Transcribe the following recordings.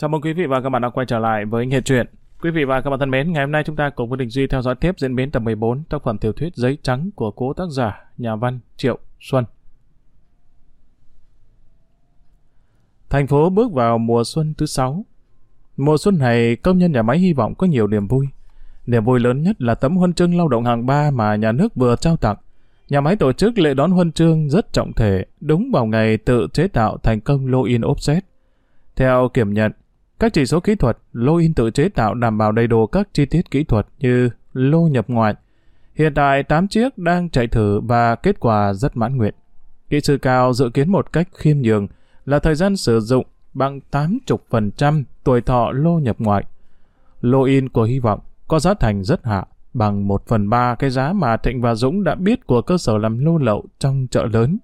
Chào mừng quý vị và các bạn đã quay trở lại với Nghệ Truyện. Quý vị và các bạn thân mến, ngày hôm nay chúng ta cùng với Đình Duy theo dõi tiếp diễn biến tập 14 tác phẩm tiểu thuyết Giấy Trắng của cố tác giả, nhà văn Triệu Xuân. Thành phố bước vào mùa xuân thứ 6. Mùa xuân này, công nhân nhà máy hy vọng có nhiều niềm vui. Niềm vui lớn nhất là tấm huân chương lao động hạng ba mà nhà nước vừa trao tặng. Nhà máy tổ chức lễ đón huân chương rất trọng thể, đúng vào ngày tự chế tạo thành công lô in offset. Theo kiểm nhận, các chỉ số kỹ thuật, lô in tự chế tạo đảm bảo đầy đủ các chi tiết kỹ thuật như lô nhập ngoại. Hiện tại 8 chiếc đang chạy thử và kết quả rất mãn nguyện. Kỹ sư cao dự kiến một cách khiêm nhường là thời gian sử dụng bằng 80% tuổi thọ lô nhập ngoại. Lô in của hy vọng có giá thành rất hạ, bằng 1 phần 3 cái giá mà Thịnh và Dũng đã biết của cơ sở làm lô lậu trong chợ lớn.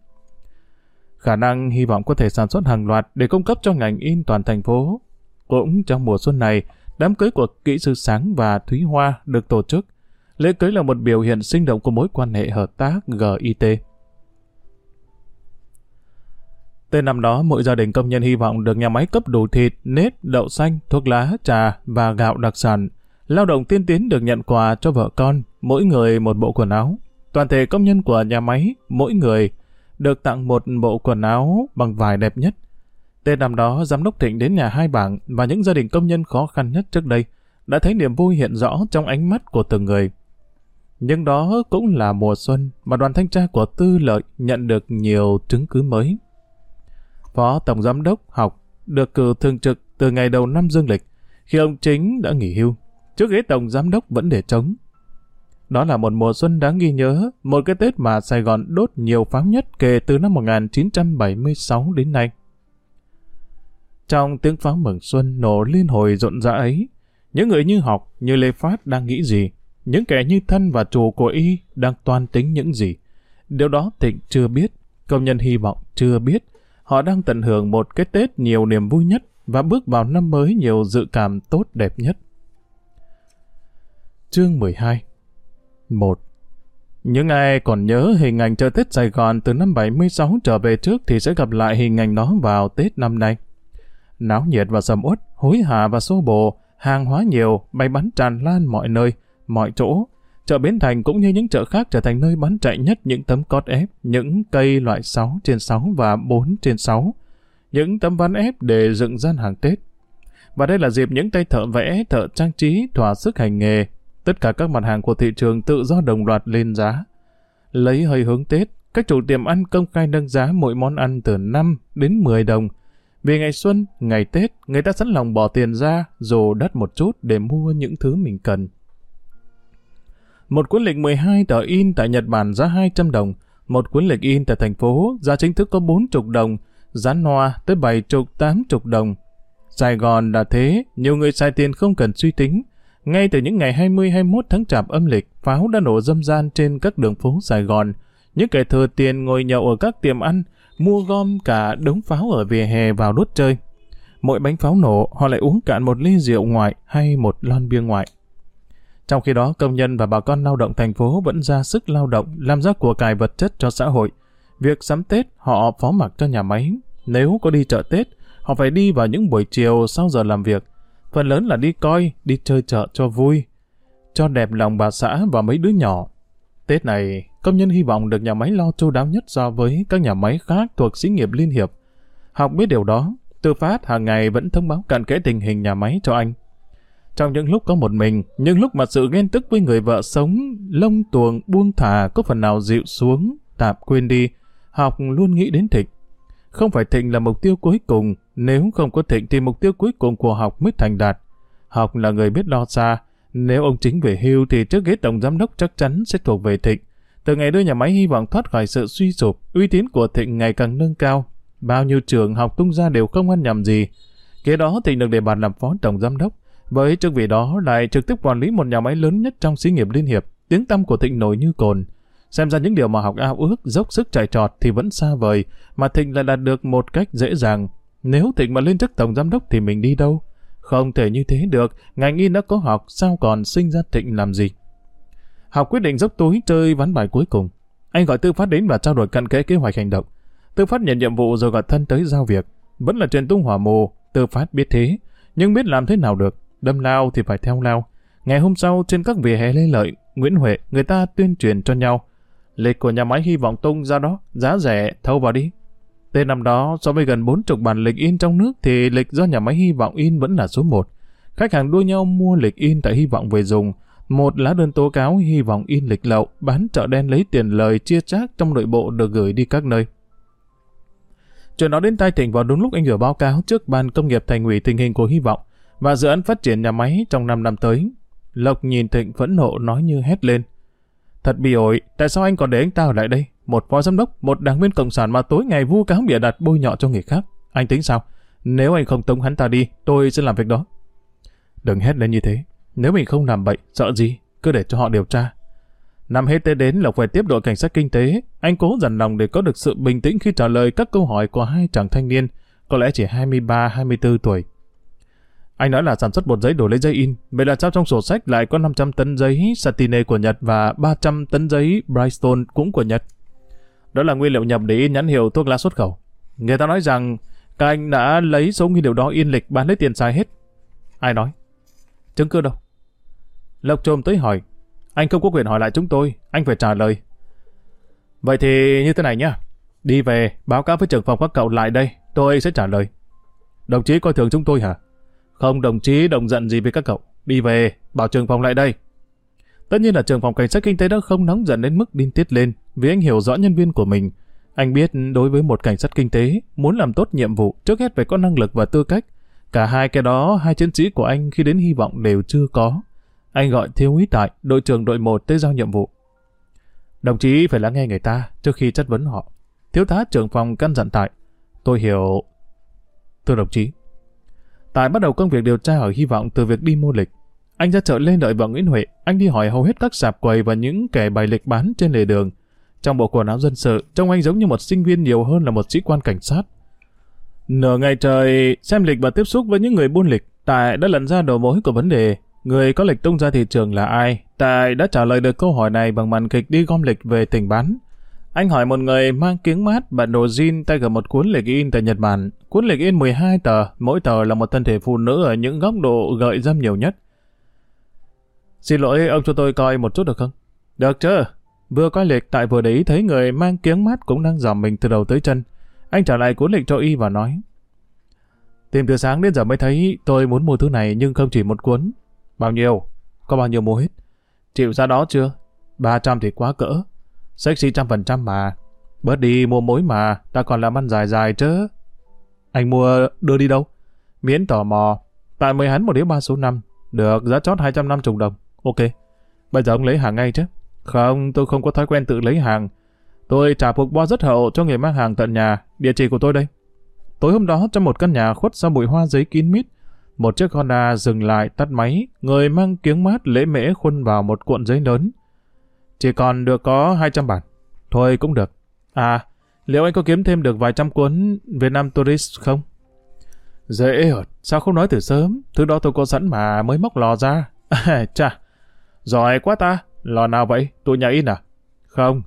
Khả năng hy vọng có thể sản xuất hàng loạt để cung cấp cho ngành in toàn thành phố. Cũng trong mùa xuân này, đám cưới của kỹ sư Sáng và Thúy Hoa được tổ chức. Lễ cưới là một biểu hiện sinh động của mối quan hệ hợp tác GIT. Tên năm đó, mỗi gia đình công nhân hy vọng được nhà máy cấp đủ thịt, nếp, đậu xanh, thuốc lá, trà và gạo đặc sản. Lao động tiên tiến được nhận quà cho vợ con, mỗi người một bộ quần áo. Toàn thể công nhân của nhà máy, mỗi người được tặng một bộ quần áo bằng vải đẹp nhất. Tên năm đó, giám đốc Thịnh đến nhà hai bảng và những gia đình công nhân khó khăn nhất trước đây đã thấy niềm vui hiện rõ trong ánh mắt của từng người. Nhưng đó cũng là mùa xuân mà đoàn thanh tra của Tư Lợi nhận được nhiều chứng cứ mới. Phó Tổng Giám đốc học được cử thường trực từ ngày đầu năm dương lịch, khi ông chính đã nghỉ hưu. Trước ghế Tổng Giám đốc vẫn để trống. Đó là một mùa xuân đáng ghi nhớ, một cái Tết mà Sài Gòn đốt nhiều pháo nhất kể từ năm 1976 đến nay. Trong tiếng pháo mừng xuân nổ liên hồi rộn rã ấy, những người như học, như Lê Phát đang nghĩ gì? Những kẻ như thân và chủ của y đang toan tính những gì? Điều đó Thịnh chưa biết, công nhân hy vọng chưa biết. Họ đang tận hưởng một cái Tết nhiều niềm vui nhất và bước vào năm mới nhiều dự cảm tốt đẹp nhất. Chương 12 1. Những ai còn nhớ hình ảnh chợ Tết Sài Gòn từ năm 76 trở về trước thì sẽ gặp lại hình ảnh đó vào Tết năm nay. Náo nhiệt và sầm uất, hối hả và xô bồ, hàng hóa nhiều, bay bắn tràn lan mọi nơi, mọi chỗ. Chợ Bến Thành cũng như những chợ khác trở thành nơi bán chạy nhất những tấm cót ép, những cây loại 6 trên 6 và 4 trên 6. Những tấm ván ép để dựng gian hàng Tết. Và đây là dịp những tay thợ vẽ, thợ trang trí, thỏa sức hành nghề, Tất cả các mặt hàng của thị trường tự do đồng loạt lên giá. Lấy hơi hướng Tết, các chủ tiệm ăn công khai nâng giá mỗi món ăn từ 5 đến 10 đồng. Vì ngày xuân, ngày Tết, người ta sẵn lòng bỏ tiền ra dù đắt một chút để mua những thứ mình cần. Một cuốn lịch 12 tờ in tại Nhật Bản giá 200 đồng, một cuốn lịch in tại thành phố giá chính thức có 40 đồng, giá noa tới 70 80 đồng. Sài Gòn là thế, nhiều người xài tiền không cần suy tính, ngay từ những ngày 20-21 tháng chạp âm lịch, pháo đã nổ dâm gian trên các đường phố Sài Gòn. Những kẻ thừa tiền ngồi nhậu ở các tiệm ăn, mua gom cả đống pháo ở vỉa hè vào đốt chơi. Mỗi bánh pháo nổ, họ lại uống cạn một ly rượu ngoại hay một lon bia ngoại. Trong khi đó, công nhân và bà con lao động thành phố vẫn ra sức lao động, làm ra của cải vật chất cho xã hội. Việc sắm Tết, họ phó mặc cho nhà máy. Nếu có đi chợ Tết, họ phải đi vào những buổi chiều sau giờ làm việc phần lớn là đi coi, đi chơi chợ cho vui, cho đẹp lòng bà xã và mấy đứa nhỏ. Tết này, công nhân hy vọng được nhà máy lo chu đáo nhất so với các nhà máy khác thuộc xí nghiệp Liên Hiệp. Học biết điều đó, Tư Phát hàng ngày vẫn thông báo cặn kẽ tình hình nhà máy cho anh. Trong những lúc có một mình, những lúc mà sự ghen tức với người vợ sống, lông tuồng, buông thả có phần nào dịu xuống, tạm quên đi, học luôn nghĩ đến Thịnh. Không phải Thịnh là mục tiêu cuối cùng, nếu không có Thịnh thì mục tiêu cuối cùng của học mới thành đạt. Học là người biết lo xa, nếu ông chính về hưu thì trước ghế tổng giám đốc chắc chắn sẽ thuộc về Thịnh. Từ ngày đưa nhà máy hy vọng thoát khỏi sự suy sụp, uy tín của Thịnh ngày càng nâng cao. Bao nhiêu trường học tung ra đều không ăn nhầm gì. Kế đó Thịnh được đề bạt làm phó tổng giám đốc. Với chức vị đó lại trực tiếp quản lý một nhà máy lớn nhất trong xí nghiệp liên hiệp. Tiếng tăm của Thịnh nổi như cồn. Xem ra những điều mà học ao ước, dốc sức chạy trọt thì vẫn xa vời, mà Thịnh lại đạt được một cách dễ dàng. Nếu Thịnh mà lên chức tổng giám đốc thì mình đi đâu? Không thể như thế được, ngành y đã có học, sao còn sinh ra Thịnh làm gì? Học quyết định dốc túi chơi ván bài cuối cùng. Anh gọi Tư Phát đến và trao đổi cặn kẽ kế hoạch hành động. Tư Phát nhận nhiệm vụ rồi gọi thân tới giao việc. Vẫn là truyền tung hỏa mù, Tư Phát biết thế. nhưng biết làm thế nào được, đâm lao thì phải theo lao. Ngày hôm sau, trên các vỉa hè Lê Lợi, Nguyễn Huệ, người ta tuyên truyền cho nhau. Lịch của nhà máy hy vọng tung ra đó, giá rẻ, thâu vào đi. Tên năm đó, so với gần 40 bản lịch in trong nước thì lịch do nhà máy hy vọng in vẫn là số 1. Khách hàng đua nhau mua lịch in tại hy vọng về dùng. Một lá đơn tố cáo hy vọng in lịch lậu, bán chợ đen lấy tiền lời chia chác trong nội bộ được gửi đi các nơi. Chuyện đó đến tai Thịnh vào đúng lúc anh gửi báo cáo trước ban công nghiệp thành ủy tình hình của hy vọng và dự án phát triển nhà máy trong 5 năm tới. Lộc nhìn Thịnh phẫn nộ nói như hét lên. Thật bị ổi, tại sao anh còn để anh ta ở lại đây? Một phó giám đốc, một đảng viên cộng sản mà tối ngày vu cáo bịa đặt bôi nhọ cho người khác. Anh tính sao? Nếu anh không tống hắn ta đi, tôi sẽ làm việc đó. Đừng hét lên như thế. Nếu mình không làm bậy, sợ gì? Cứ để cho họ điều tra. Năm hết Tết đến Lộc về tiếp đội cảnh sát kinh tế. Anh cố dần lòng để có được sự bình tĩnh khi trả lời các câu hỏi của hai chàng thanh niên, có lẽ chỉ 23-24 tuổi. Anh nói là sản xuất bột giấy đổ lấy giấy in, vậy là sao trong sổ sách lại có 500 tấn giấy satine của Nhật và 300 tấn giấy Brightstone cũng của Nhật. Đó là nguyên liệu nhập để in nhãn hiệu thuốc lá xuất khẩu. Người ta nói rằng các anh đã lấy số nguyên liệu đó in lịch bán lấy tiền xài hết. Ai nói? Chứng cứ đâu? Lộc trồm tới hỏi. Anh không có quyền hỏi lại chúng tôi, anh phải trả lời. Vậy thì như thế này nhá. Đi về, báo cáo với trưởng phòng các cậu lại đây, tôi sẽ trả lời. Đồng chí coi thường chúng tôi hả? Không đồng chí đồng giận gì với các cậu. Đi về, bảo trưởng phòng lại đây. Tất nhiên là trường phòng cảnh sát kinh tế đã không nóng giận đến mức điên tiết lên, vì anh hiểu rõ nhân viên của mình. Anh biết đối với một cảnh sát kinh tế, muốn làm tốt nhiệm vụ, trước hết phải có năng lực và tư cách. Cả hai cái đó, hai chiến sĩ của anh khi đến hy vọng đều chưa có. Anh gọi thiếu úy tại, đội trưởng đội 1 tới giao nhiệm vụ. Đồng chí phải lắng nghe người ta trước khi chất vấn họ. Thiếu tá trưởng phòng căn dặn tại. Tôi hiểu. Thưa đồng chí. Tại bắt đầu công việc điều tra ở hy vọng từ việc đi mua lịch. Anh ra chợ lên đợi vợ Nguyễn Huệ. Anh đi hỏi hầu hết các sạp quầy và những kẻ bày lịch bán trên lề đường. Trong bộ quần áo dân sự, trông anh giống như một sinh viên nhiều hơn là một sĩ quan cảnh sát. Nửa ngày trời xem lịch và tiếp xúc với những người buôn lịch, tài đã lần ra đầu mối của vấn đề. Người có lịch tung ra thị trường là ai? tài đã trả lời được câu hỏi này bằng màn kịch đi gom lịch về tỉnh bán. Anh hỏi một người mang kiếng mát và đồ jean tay cầm một cuốn lịch in tại Nhật Bản. Cuốn lịch in 12 tờ, mỗi tờ là một thân thể phụ nữ ở những góc độ gợi dâm nhiều nhất. Xin lỗi ông cho tôi coi một chút được không? Được chứ. Vừa coi lịch tại vừa để ý thấy người mang kiếng mát cũng đang dòm mình từ đầu tới chân. Anh trả lại cuốn lịch cho y và nói. Tìm từ sáng đến giờ mới thấy tôi muốn mua thứ này nhưng không chỉ một cuốn. Bao nhiêu? Có bao nhiêu mua hết? Chịu ra đó chưa? 300 thì quá cỡ. Sexy trăm phần trăm mà. Bớt đi mua mối mà, ta còn làm ăn dài dài chứ. Anh mua đưa đi đâu? Miễn tò mò. Tại mời hắn một đĩa ba số 5. Được, giá chót 250 đồng. Ok. Bây giờ ông lấy hàng ngay chứ? Không, tôi không có thói quen tự lấy hàng. Tôi trả phục bo rất hậu cho người mang hàng tận nhà. Địa chỉ của tôi đây. Tối hôm đó, trong một căn nhà khuất sau bụi hoa giấy kín mít, một chiếc Honda dừng lại tắt máy, người mang kiếng mát lễ mễ khuân vào một cuộn giấy lớn. Chỉ còn được có 200 bản. Thôi cũng được. À, liệu anh có kiếm thêm được vài trăm cuốn Việt Nam Tourist không? Dễ hợt, sao không nói từ sớm? Thứ đó tôi có sẵn mà mới móc lò ra. chà, giỏi quá ta. Lò nào vậy? Tụi nhà in à? Không,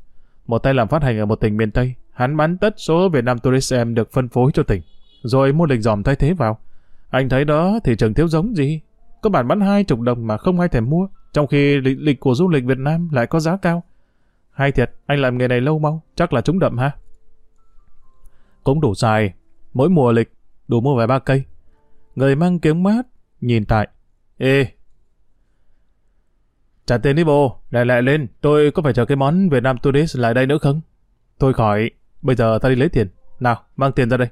một tay làm phát hành ở một tỉnh miền Tây. Hắn bán tất số Việt Nam Tourist em được phân phối cho tỉnh. Rồi mua lịch dòm thay thế vào. Anh thấy đó thì trường thiếu giống gì? Có bản bán hai chục đồng mà không ai thèm mua. Trong khi lịch, lịch của du lịch Việt Nam lại có giá cao. Hay thiệt, anh làm nghề này lâu mau, chắc là trúng đậm ha. Cũng đủ xài, mỗi mùa lịch, đủ mua vài ba cây. Người mang kiếng mát, nhìn tại. Ê, trả tiền đi bồ, lại lại lên, tôi có phải chờ cái món Việt Nam Tourist lại đây nữa không? Tôi khỏi, bây giờ ta đi lấy tiền. Nào, mang tiền ra đây.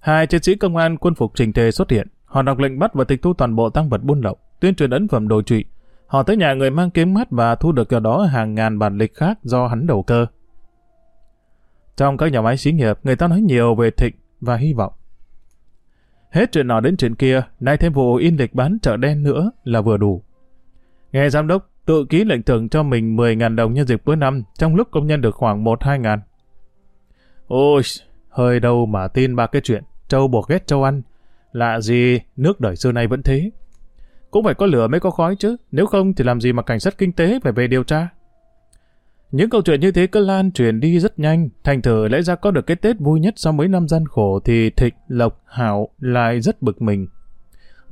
Hai chiến sĩ công an quân phục trình tề xuất hiện. Họ đọc lệnh bắt và tịch thu toàn bộ tăng vật buôn lậu, tuyên truyền ấn phẩm đồ trụy, Họ tới nhà người mang kiếm mắt và thu được ở đó hàng ngàn bản lịch khác do hắn đầu cơ. Trong các nhà máy xí nghiệp, người ta nói nhiều về thịnh và hy vọng. Hết chuyện nọ đến chuyện kia, nay thêm vụ in lịch bán chợ đen nữa là vừa đủ. Nghe giám đốc tự ký lệnh thưởng cho mình 10.000 đồng nhân dịp cuối năm, trong lúc công nhân được khoảng 1-2 ngàn. Ôi, hơi đâu mà tin ba cái chuyện, trâu buộc ghét trâu ăn. Lạ gì, nước đời xưa nay vẫn thế. Cũng phải có lửa mới có khói chứ, nếu không thì làm gì mà cảnh sát kinh tế phải về điều tra. Những câu chuyện như thế cứ lan truyền đi rất nhanh, thành thử lẽ ra có được cái Tết vui nhất sau mấy năm gian khổ thì Thịnh, Lộc, Hảo lại rất bực mình.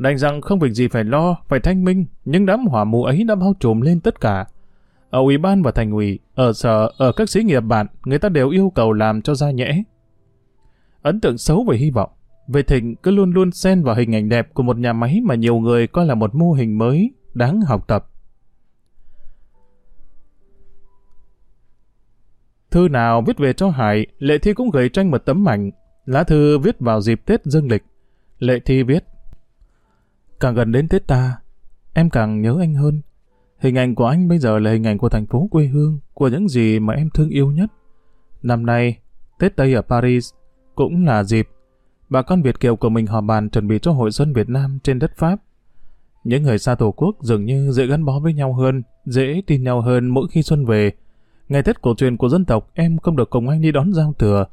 Đành rằng không việc gì phải lo, phải thanh minh, nhưng đám hỏa mù ấy đã bao trùm lên tất cả. Ở ủy ban và thành ủy, ở sở, ở các xí nghiệp bạn, người ta đều yêu cầu làm cho ra nhẽ. Ấn tượng xấu về hy vọng, về thịnh cứ luôn luôn xen vào hình ảnh đẹp của một nhà máy mà nhiều người coi là một mô hình mới, đáng học tập. Thư nào viết về cho Hải, Lệ Thi cũng gửi tranh một tấm ảnh. Lá thư viết vào dịp Tết dương lịch. Lệ Thi viết. Càng gần đến Tết ta, em càng nhớ anh hơn. Hình ảnh của anh bây giờ là hình ảnh của thành phố quê hương, của những gì mà em thương yêu nhất. Năm nay, Tết Tây ở Paris cũng là dịp bà con Việt Kiều của mình họp bàn chuẩn bị cho hội xuân Việt Nam trên đất Pháp. Những người xa tổ quốc dường như dễ gắn bó với nhau hơn, dễ tin nhau hơn mỗi khi xuân về. Ngày Tết cổ truyền của dân tộc em không được cùng anh đi đón giao thừa.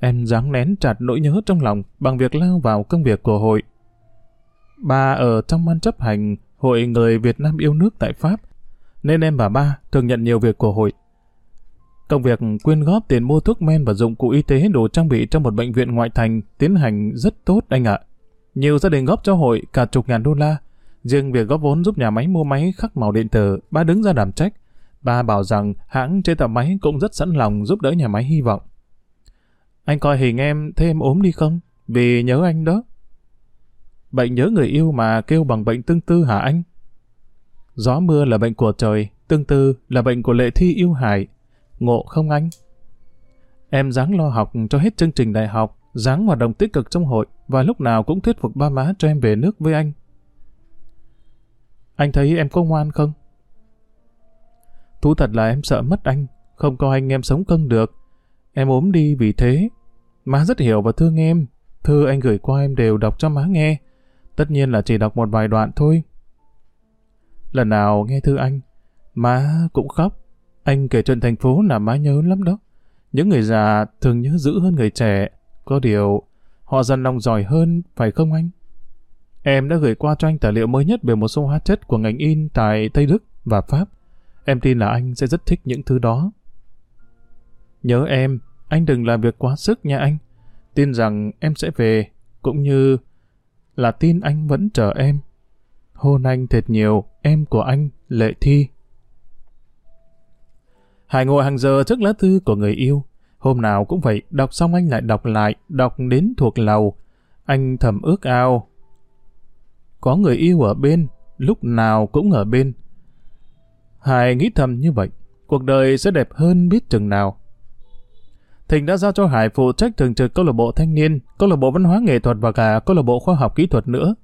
Em dáng nén chặt nỗi nhớ trong lòng bằng việc lao vào công việc của hội. Bà ở trong ban chấp hành Hội Người Việt Nam Yêu Nước tại Pháp, nên em và ba thường nhận nhiều việc của hội. Công việc quyên góp tiền mua thuốc men và dụng cụ y tế đồ trang bị trong một bệnh viện ngoại thành tiến hành rất tốt anh ạ. Nhiều gia đình góp cho hội cả chục ngàn đô la. Riêng việc góp vốn giúp nhà máy mua máy khắc màu điện tử, ba đứng ra đảm trách. Ba bảo rằng hãng chế tạo máy cũng rất sẵn lòng giúp đỡ nhà máy hy vọng. Anh coi hình em thêm ốm đi không? Vì nhớ anh đó. Bệnh nhớ người yêu mà kêu bằng bệnh tương tư hả anh? Gió mưa là bệnh của trời, tương tư là bệnh của lệ thi yêu hải. Ngộ không anh? Em dáng lo học cho hết chương trình đại học, dáng hoạt động tích cực trong hội và lúc nào cũng thuyết phục ba má cho em về nước với anh. Anh thấy em có ngoan không? Thú thật là em sợ mất anh, không có anh em sống cân được. Em ốm đi vì thế. Má rất hiểu và thương em. Thư anh gửi qua em đều đọc cho má nghe. Tất nhiên là chỉ đọc một vài đoạn thôi. Lần nào nghe thư anh, má cũng khóc. Anh kể chuyện thành phố là má nhớ lắm đó. Những người già thường nhớ giữ hơn người trẻ. Có điều, họ dần lòng giỏi hơn, phải không anh? Em đã gửi qua cho anh tài liệu mới nhất về một số hóa chất của ngành in tại Tây Đức và Pháp. Em tin là anh sẽ rất thích những thứ đó. Nhớ em, anh đừng làm việc quá sức nha anh. Tin rằng em sẽ về, cũng như là tin anh vẫn chờ em. Hôn anh thật nhiều, em của anh, Lệ Thi. Hải ngồi hàng giờ trước lá thư của người yêu. Hôm nào cũng vậy, đọc xong anh lại đọc lại, đọc đến thuộc lầu. Anh thầm ước ao. Có người yêu ở bên, lúc nào cũng ở bên. Hải nghĩ thầm như vậy, cuộc đời sẽ đẹp hơn biết chừng nào. Thịnh đã giao cho Hải phụ trách thường trực câu lạc bộ thanh niên, câu lạc bộ văn hóa nghệ thuật và cả câu lạc bộ khoa học kỹ thuật nữa.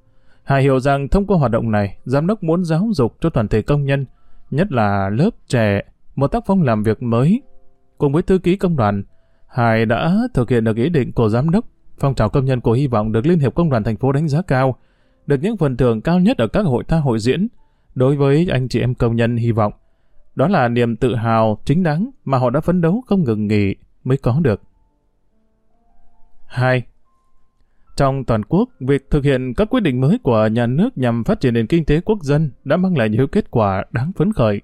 Hải hiểu rằng thông qua hoạt động này, giám đốc muốn giáo dục cho toàn thể công nhân, nhất là lớp trẻ, một tác phong làm việc mới. Cùng với thư ký công đoàn, Hải đã thực hiện được ý định của giám đốc. Phong trào công nhân của hy vọng được Liên hiệp Công đoàn thành phố đánh giá cao, được những phần thưởng cao nhất ở các hội tha hội diễn. Đối với anh chị em công nhân hy vọng, đó là niềm tự hào chính đáng mà họ đã phấn đấu không ngừng nghỉ mới có được. 2. Trong toàn quốc, việc thực hiện các quyết định mới của nhà nước nhằm phát triển nền kinh tế quốc dân đã mang lại nhiều kết quả đáng phấn khởi.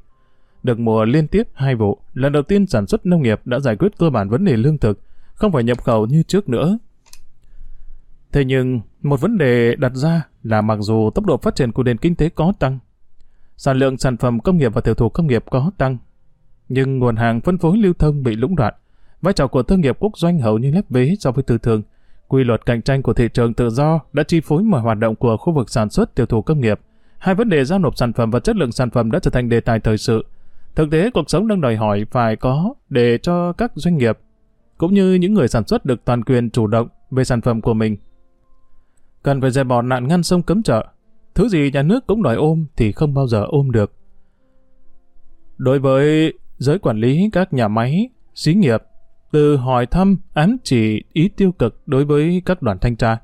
Được mùa liên tiếp hai vụ, lần đầu tiên sản xuất nông nghiệp đã giải quyết cơ bản vấn đề lương thực, không phải nhập khẩu như trước nữa. Thế nhưng, một vấn đề đặt ra là mặc dù tốc độ phát triển của nền kinh tế có tăng, sản lượng sản phẩm công nghiệp và tiểu thủ công nghiệp có tăng, nhưng nguồn hàng phân phối lưu thông bị lũng đoạn, vai trò của thương nghiệp quốc doanh hầu như lép vế so với tư thương. Quy luật cạnh tranh của thị trường tự do đã chi phối mọi hoạt động của khu vực sản xuất tiêu thụ công nghiệp. Hai vấn đề giao nộp sản phẩm và chất lượng sản phẩm đã trở thành đề tài thời sự. Thực tế cuộc sống đang đòi hỏi phải có để cho các doanh nghiệp cũng như những người sản xuất được toàn quyền chủ động về sản phẩm của mình. Cần phải dẹp bỏ nạn ngăn sông cấm chợ. Thứ gì nhà nước cũng đòi ôm thì không bao giờ ôm được. Đối với giới quản lý các nhà máy, xí nghiệp, từ hỏi thăm, ám chỉ ý tiêu cực đối với các đoàn thanh tra.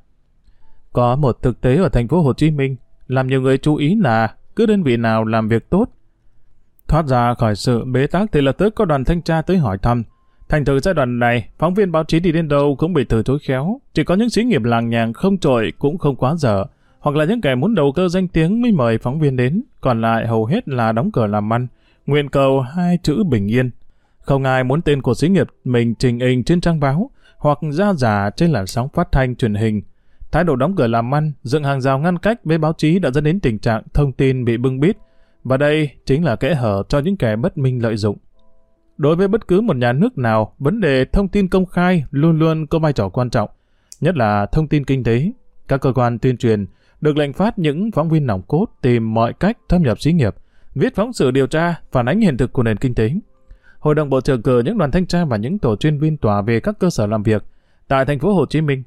Có một thực tế ở thành phố Hồ Chí Minh làm nhiều người chú ý là cứ đơn vị nào làm việc tốt thoát ra khỏi sự bế tắc thì lập tức có đoàn thanh tra tới hỏi thăm. Thành thử giai đoạn này, phóng viên báo chí đi đến đâu cũng bị từ chối khéo. Chỉ có những xí nghiệp làng nhàng không trội cũng không quá dở. Hoặc là những kẻ muốn đầu cơ danh tiếng mới mời phóng viên đến. Còn lại hầu hết là đóng cửa làm ăn. Nguyện cầu hai chữ bình yên. Không ai muốn tên của sĩ nghiệp mình trình hình trên trang báo hoặc ra giả trên làn sóng phát thanh truyền hình. Thái độ đóng cửa làm ăn, dựng hàng rào ngăn cách với báo chí đã dẫn đến tình trạng thông tin bị bưng bít, và đây chính là kẽ hở cho những kẻ bất minh lợi dụng. Đối với bất cứ một nhà nước nào, vấn đề thông tin công khai luôn luôn có vai trò quan trọng, nhất là thông tin kinh tế. Các cơ quan tuyên truyền được lệnh phát những phóng viên nòng cốt tìm mọi cách thâm nhập xí nghiệp, viết phóng sự điều tra, phản ánh hiện thực của nền kinh tế. Hội đồng Bộ trưởng cử những đoàn thanh tra và những tổ chuyên viên tòa về các cơ sở làm việc tại thành phố Hồ Chí Minh.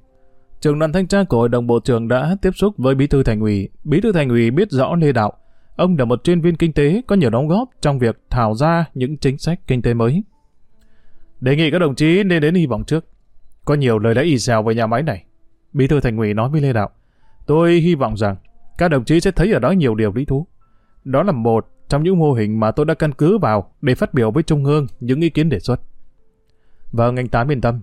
Trưởng đoàn thanh tra của Hội đồng Bộ trưởng đã tiếp xúc với Bí thư Thành ủy. Bí thư Thành ủy biết rõ Lê Đạo. Ông là một chuyên viên kinh tế có nhiều đóng góp trong việc thảo ra những chính sách kinh tế mới. Đề nghị các đồng chí nên đến hy vọng trước. Có nhiều lời lẽ y xèo về nhà máy này. Bí thư Thành ủy nói với Lê Đạo. Tôi hy vọng rằng các đồng chí sẽ thấy ở đó nhiều điều lý thú. Đó là một trong những mô hình mà tôi đã căn cứ vào để phát biểu với Trung ương những ý kiến đề xuất. Vâng, anh Tám yên tâm.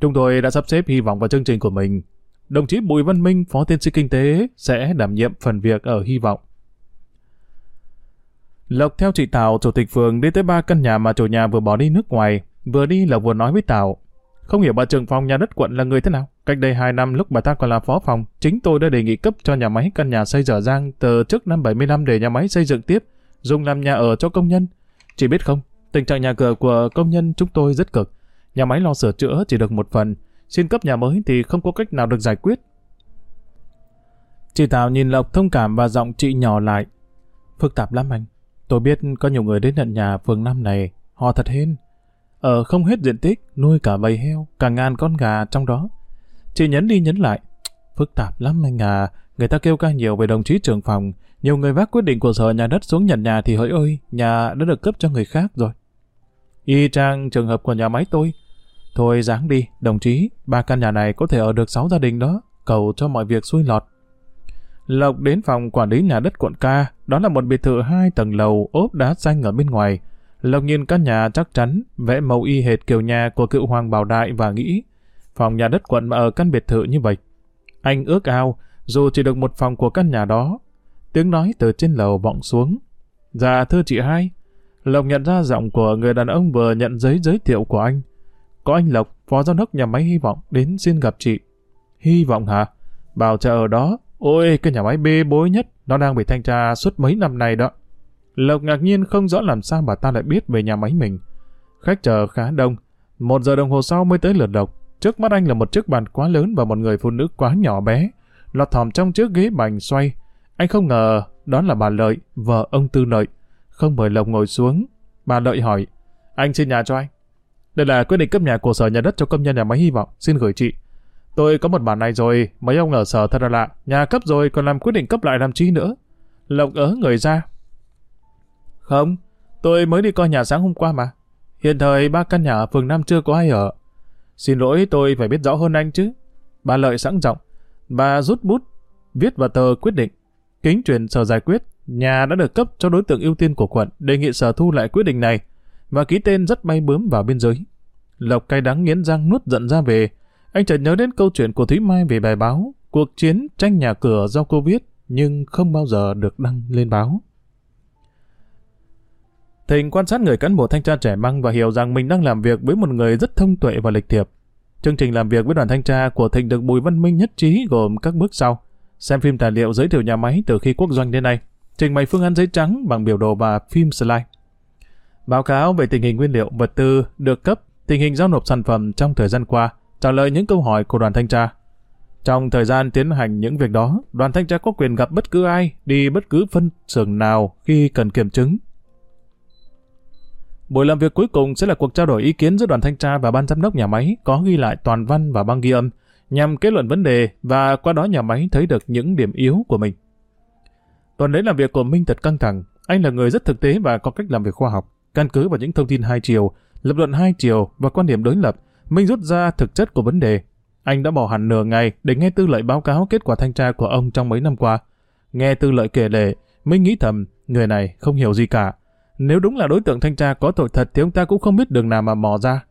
Chúng tôi đã sắp xếp hy vọng vào chương trình của mình. Đồng chí Bùi Văn Minh, Phó Tiến sĩ Kinh tế, sẽ đảm nhiệm phần việc ở hy vọng. Lộc theo chị Tào, chủ tịch phường đi tới ba căn nhà mà chủ nhà vừa bỏ đi nước ngoài. Vừa đi là vừa nói với Tào. Không hiểu bà trưởng phòng nhà đất quận là người thế nào? Cách đây 2 năm lúc bà ta còn là phó phòng, chính tôi đã đề nghị cấp cho nhà máy căn nhà xây dở dang từ trước năm 75 để nhà máy xây dựng tiếp, dùng làm nhà ở cho công nhân. Chị biết không, tình trạng nhà cửa của công nhân chúng tôi rất cực. Nhà máy lo sửa chữa chỉ được một phần, xin cấp nhà mới thì không có cách nào được giải quyết. Chị thảo nhìn Lộc thông cảm và giọng chị nhỏ lại. Phức tạp lắm anh. Tôi biết có nhiều người đến nhận nhà phường năm này, họ thật hên. Ở không hết diện tích, nuôi cả bầy heo, cả ngàn con gà trong đó. Chị nhấn đi nhấn lại. Phức tạp lắm anh à, người ta kêu ca nhiều về đồng chí trưởng phòng. Nhiều người vác quyết định của sở nhà đất xuống nhận nhà thì hỡi ơi, nhà đã được cấp cho người khác rồi. Y chang trường hợp của nhà máy tôi. Thôi dáng đi, đồng chí, ba căn nhà này có thể ở được sáu gia đình đó, cầu cho mọi việc xuôi lọt. Lộc đến phòng quản lý nhà đất quận ca, đó là một biệt thự hai tầng lầu ốp đá xanh ở bên ngoài. Lộc nhìn căn nhà chắc chắn, vẽ màu y hệt kiểu nhà của cựu hoàng bảo đại và nghĩ, phòng nhà đất quận mà ở căn biệt thự như vậy. Anh ước ao, dù chỉ được một phòng của căn nhà đó. Tiếng nói từ trên lầu vọng xuống. Dạ thưa chị hai. Lộc nhận ra giọng của người đàn ông vừa nhận giấy giới thiệu của anh. Có anh Lộc, phó giám đốc nhà máy Hy vọng đến xin gặp chị. Hy vọng hả? Bảo chờ ở đó. Ôi, cái nhà máy bê bối nhất, nó đang bị thanh tra suốt mấy năm nay đó. Lộc ngạc nhiên không rõ làm sao bà ta lại biết về nhà máy mình. Khách chờ khá đông. Một giờ đồng hồ sau mới tới lượt Lộc. Trước mắt anh là một chiếc bàn quá lớn và một người phụ nữ quá nhỏ bé, lọt thỏm trong chiếc ghế bành xoay. Anh không ngờ đó là bà Lợi, vợ ông Tư Lợi. Không mời Lộc ngồi xuống. Bà Lợi hỏi, anh xin nhà cho anh. Đây là quyết định cấp nhà của sở nhà đất cho công nhân nhà máy hy vọng, xin gửi chị. Tôi có một bản này rồi, mấy ông ở sở thật là lạ, nhà cấp rồi còn làm quyết định cấp lại làm chi nữa. Lộc ớ người ra. Không, tôi mới đi coi nhà sáng hôm qua mà. Hiện thời ba căn nhà ở phường Nam chưa có ai ở. Xin lỗi tôi phải biết rõ hơn anh chứ. Bà Lợi sẵn giọng. Bà rút bút, viết vào tờ quyết định. Kính truyền sở giải quyết, nhà đã được cấp cho đối tượng ưu tiên của quận, đề nghị sở thu lại quyết định này và ký tên rất bay bướm vào biên giới. Lộc cay đắng nghiến răng nuốt giận ra về. Anh chợt nhớ đến câu chuyện của Thúy Mai về bài báo, cuộc chiến tranh nhà cửa do cô viết, nhưng không bao giờ được đăng lên báo. Thịnh quan sát người cán bộ thanh tra trẻ măng và hiểu rằng mình đang làm việc với một người rất thông tuệ và lịch thiệp. Chương trình làm việc với đoàn thanh tra của Thịnh được Bùi Văn Minh nhất trí gồm các bước sau. Xem phim tài liệu giới thiệu nhà máy từ khi quốc doanh đến nay. Trình bày phương án giấy trắng bằng biểu đồ và phim slide. Báo cáo về tình hình nguyên liệu, vật tư được cấp, tình hình giao nộp sản phẩm trong thời gian qua, trả lời những câu hỏi của đoàn thanh tra. Trong thời gian tiến hành những việc đó, đoàn thanh tra có quyền gặp bất cứ ai, đi bất cứ phân xưởng nào khi cần kiểm chứng. Buổi làm việc cuối cùng sẽ là cuộc trao đổi ý kiến giữa đoàn thanh tra và ban giám đốc nhà máy có ghi lại toàn văn và băng ghi âm nhằm kết luận vấn đề và qua đó nhà máy thấy được những điểm yếu của mình. Tuần lễ làm việc của Minh thật căng thẳng. Anh là người rất thực tế và có cách làm việc khoa học. Căn cứ vào những thông tin hai chiều, lập luận hai chiều và quan điểm đối lập, Minh rút ra thực chất của vấn đề. Anh đã bỏ hẳn nửa ngày để nghe tư lợi báo cáo kết quả thanh tra của ông trong mấy năm qua. Nghe tư lợi kể lệ, Minh nghĩ thầm, người này không hiểu gì cả. Nếu đúng là đối tượng thanh tra có tội thật thì ông ta cũng không biết đường nào mà mò ra.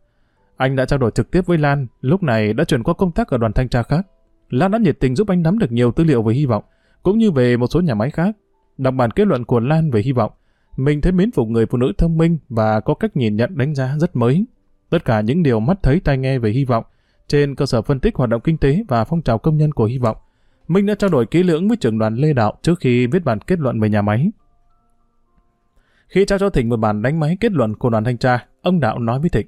Anh đã trao đổi trực tiếp với Lan, lúc này đã chuyển qua công tác ở đoàn thanh tra khác. Lan đã nhiệt tình giúp anh nắm được nhiều tư liệu về hy vọng, cũng như về một số nhà máy khác. Đọc bản kết luận của Lan về hy vọng, mình thấy mến phục người phụ nữ thông minh và có cách nhìn nhận đánh giá rất mới. Tất cả những điều mắt thấy tai nghe về hy vọng, Trên cơ sở phân tích hoạt động kinh tế và phong trào công nhân của Hy vọng, Minh đã trao đổi kỹ lưỡng với trưởng đoàn Lê Đạo trước khi viết bản kết luận về nhà máy. Khi trao cho Thịnh một bản đánh máy kết luận của đoàn thanh tra, ông Đạo nói với Thịnh.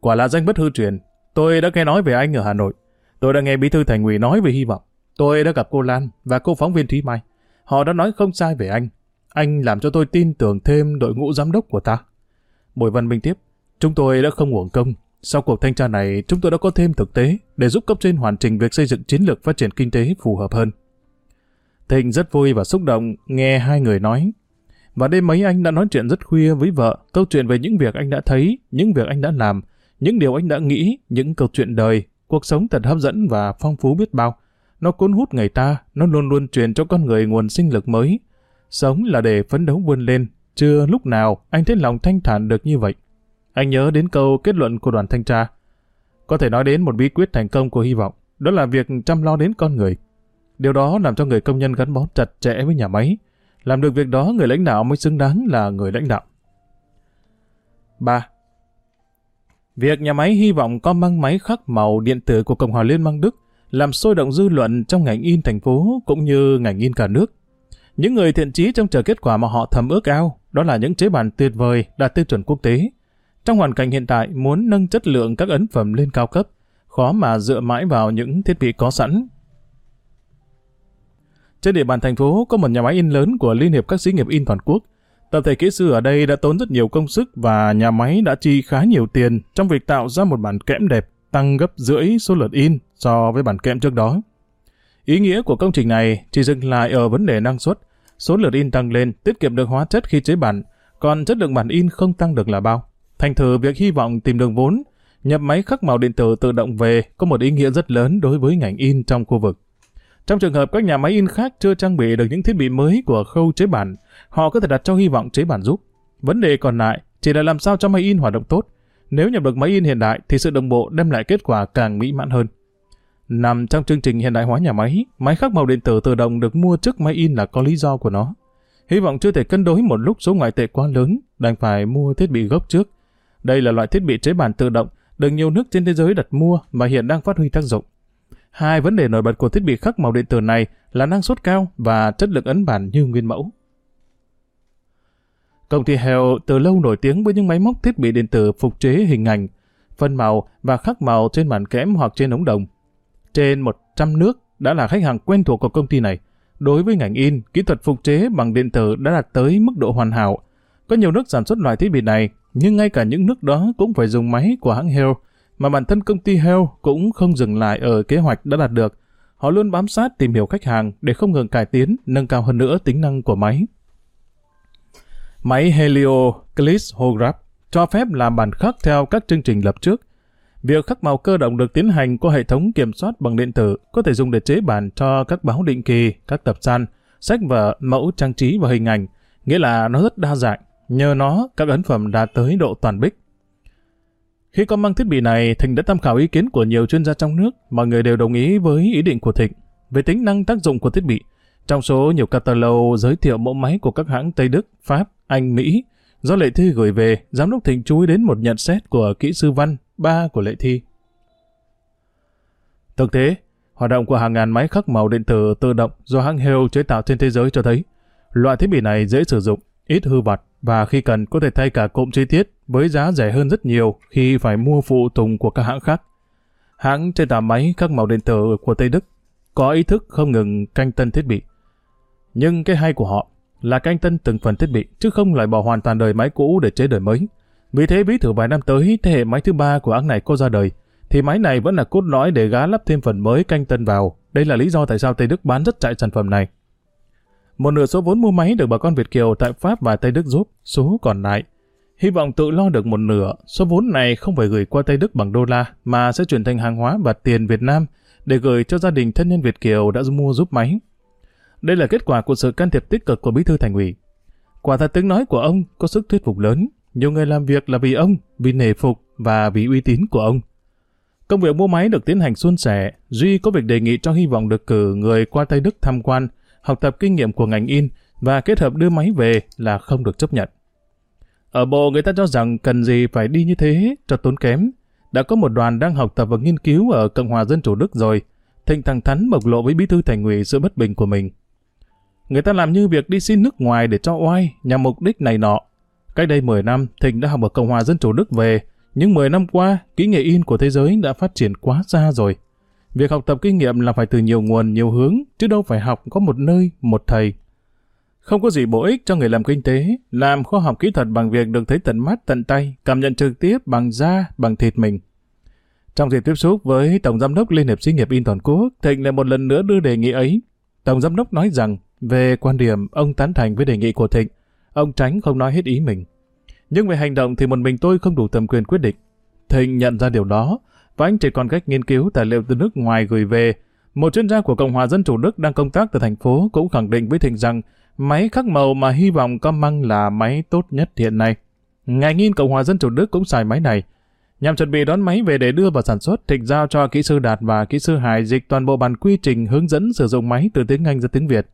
Quả là danh bất hư truyền, tôi đã nghe nói về anh ở Hà Nội. Tôi đã nghe bí thư thành ủy nói về hy vọng. Tôi đã gặp cô Lan và cô phóng viên Thúy Mai. Họ đã nói không sai về anh. Anh làm cho tôi tin tưởng thêm đội ngũ giám đốc của ta. Bùi Văn Minh tiếp, chúng tôi đã không uổng công. Sau cuộc thanh tra này, chúng tôi đã có thêm thực tế để giúp cấp trên hoàn chỉnh việc xây dựng chiến lược phát triển kinh tế phù hợp hơn. Thịnh rất vui và xúc động nghe hai người nói. Và đêm mấy anh đã nói chuyện rất khuya với vợ, câu chuyện về những việc anh đã thấy, những việc anh đã làm, những điều anh đã nghĩ, những câu chuyện đời, cuộc sống thật hấp dẫn và phong phú biết bao. Nó cuốn hút người ta, nó luôn luôn truyền cho con người nguồn sinh lực mới. Sống là để phấn đấu vươn lên, chưa lúc nào anh thấy lòng thanh thản được như vậy. Anh nhớ đến câu kết luận của đoàn thanh tra. Có thể nói đến một bí quyết thành công của hy vọng, đó là việc chăm lo đến con người. Điều đó làm cho người công nhân gắn bó chặt chẽ với nhà máy. Làm được việc đó người lãnh đạo mới xứng đáng là người lãnh đạo. 3. Việc nhà máy hy vọng có mang máy khắc màu điện tử của Cộng hòa Liên bang Đức làm sôi động dư luận trong ngành in thành phố cũng như ngành in cả nước. Những người thiện trí trong chờ kết quả mà họ thầm ước ao, đó là những chế bản tuyệt vời đạt tiêu chuẩn quốc tế. Trong hoàn cảnh hiện tại, muốn nâng chất lượng các ấn phẩm lên cao cấp, khó mà dựa mãi vào những thiết bị có sẵn. Trên địa bàn thành phố có một nhà máy in lớn của Liên hiệp các xí nghiệp in toàn quốc. Tập thể kỹ sư ở đây đã tốn rất nhiều công sức và nhà máy đã chi khá nhiều tiền trong việc tạo ra một bản kẽm đẹp, tăng gấp rưỡi số lượt in so với bản kẽm trước đó. Ý nghĩa của công trình này chỉ dừng lại ở vấn đề năng suất, số lượt in tăng lên, tiết kiệm được hóa chất khi chế bản, còn chất lượng bản in không tăng được là bao. Thành thử việc hy vọng tìm đường vốn, nhập máy khắc màu điện tử tự động về có một ý nghĩa rất lớn đối với ngành in trong khu vực. Trong trường hợp các nhà máy in khác chưa trang bị được những thiết bị mới của khâu chế bản, họ có thể đặt cho hy vọng chế bản giúp. Vấn đề còn lại chỉ là làm sao cho máy in hoạt động tốt. Nếu nhập được máy in hiện đại thì sự đồng bộ đem lại kết quả càng mỹ mãn hơn. Nằm trong chương trình hiện đại hóa nhà máy, máy khắc màu điện tử tự động được mua trước máy in là có lý do của nó. Hy vọng chưa thể cân đối một lúc số ngoại tệ quá lớn, đành phải mua thiết bị gốc trước. Đây là loại thiết bị chế bản tự động, được nhiều nước trên thế giới đặt mua và hiện đang phát huy tác dụng. Hai vấn đề nổi bật của thiết bị khắc màu điện tử này là năng suất cao và chất lượng ấn bản như nguyên mẫu. Công ty Hell từ lâu nổi tiếng với những máy móc thiết bị điện tử phục chế hình ảnh, phân màu và khắc màu trên màn kẽm hoặc trên ống đồng. Trên 100 nước đã là khách hàng quen thuộc của công ty này. Đối với ngành in, kỹ thuật phục chế bằng điện tử đã đạt tới mức độ hoàn hảo. Có nhiều nước sản xuất loại thiết bị này, nhưng ngay cả những nước đó cũng phải dùng máy của hãng Hell mà bản thân công ty Hell cũng không dừng lại ở kế hoạch đã đạt được. Họ luôn bám sát tìm hiểu khách hàng để không ngừng cải tiến, nâng cao hơn nữa tính năng của máy. Máy Helio Glyphograph cho phép làm bản khắc theo các chương trình lập trước. Việc khắc màu cơ động được tiến hành qua hệ thống kiểm soát bằng điện tử có thể dùng để chế bản cho các báo định kỳ, các tập san, sách vở, mẫu trang trí và hình ảnh, nghĩa là nó rất đa dạng. Nhờ nó, các ấn phẩm đạt tới độ toàn bích. Khi có mang thiết bị này, Thịnh đã tham khảo ý kiến của nhiều chuyên gia trong nước, mọi người đều đồng ý với ý định của Thịnh về tính năng tác dụng của thiết bị. Trong số nhiều catalog giới thiệu mẫu máy của các hãng Tây Đức, Pháp, Anh, Mỹ, do Lệ Thi gửi về, giám đốc Thịnh chú ý đến một nhận xét của kỹ sư văn, ba của Lệ Thi. Thực tế, hoạt động của hàng ngàn máy khắc màu điện tử tự động do hãng Hell chế tạo trên thế giới cho thấy, loại thiết bị này dễ sử dụng, ít hư vặt và khi cần, có thể thay cả cụm chi tiết với giá rẻ hơn rất nhiều khi phải mua phụ tùng của các hãng khác. Hãng chế tạo máy các màu điện tử của Tây Đức có ý thức không ngừng canh tân thiết bị. Nhưng cái hay của họ là canh tân từng phần thiết bị, chứ không loại bỏ hoàn toàn đời máy cũ để chế đời mới. Vì thế bí thử vài năm tới, thế hệ máy thứ ba của hãng này có ra đời, thì máy này vẫn là cốt lõi để gá lắp thêm phần mới canh tân vào. Đây là lý do tại sao Tây Đức bán rất chạy sản phẩm này. Một nửa số vốn mua máy được bà con Việt Kiều tại Pháp và Tây Đức giúp, số còn lại. Hy vọng tự lo được một nửa, số vốn này không phải gửi qua Tây Đức bằng đô la, mà sẽ chuyển thành hàng hóa và tiền Việt Nam để gửi cho gia đình thân nhân Việt Kiều đã mua giúp máy. Đây là kết quả của sự can thiệp tích cực của Bí thư Thành ủy. Quả thật tiếng nói của ông có sức thuyết phục lớn. Nhiều người làm việc là vì ông, vì nể phục và vì uy tín của ông. Công việc mua máy được tiến hành suôn sẻ, Duy có việc đề nghị cho hy vọng được cử người qua Tây Đức tham quan học tập kinh nghiệm của ngành in và kết hợp đưa máy về là không được chấp nhận. Ở bộ người ta cho rằng cần gì phải đi như thế cho tốn kém. đã có một đoàn đang học tập và nghiên cứu ở Cộng hòa Dân chủ Đức rồi. Thịnh thẳng thắn bộc lộ với bí thư thành ủy sự bất bình của mình. Người ta làm như việc đi xin nước ngoài để cho oai nhằm mục đích này nọ. Cách đây 10 năm, Thịnh đã học ở Cộng hòa Dân chủ Đức về, nhưng 10 năm qua, kỹ nghệ in của thế giới đã phát triển quá xa rồi. Việc học tập kinh nghiệm là phải từ nhiều nguồn, nhiều hướng, chứ đâu phải học có một nơi, một thầy. Không có gì bổ ích cho người làm kinh tế, làm khoa học kỹ thuật bằng việc được thấy tận mắt, tận tay, cảm nhận trực tiếp bằng da, bằng thịt mình. Trong dịp tiếp xúc với Tổng Giám đốc Liên hiệp Xí nghiệp In Toàn Quốc, Thịnh lại một lần nữa đưa đề nghị ấy. Tổng Giám đốc nói rằng, về quan điểm, ông tán thành với đề nghị của Thịnh. Ông tránh không nói hết ý mình. Nhưng về hành động thì một mình tôi không đủ tầm quyền quyết định. Thịnh nhận ra điều đó, và anh chỉ còn cách nghiên cứu tài liệu từ nước ngoài gửi về. Một chuyên gia của Cộng hòa Dân chủ Đức đang công tác tại thành phố cũng khẳng định với Thịnh rằng máy khắc màu mà hy vọng có măng là máy tốt nhất hiện nay. Ngài nghiên Cộng hòa Dân chủ Đức cũng xài máy này. Nhằm chuẩn bị đón máy về để đưa vào sản xuất, Thịnh giao cho kỹ sư Đạt và kỹ sư Hải dịch toàn bộ bản quy trình hướng dẫn sử dụng máy từ tiếng Anh ra tiếng Việt.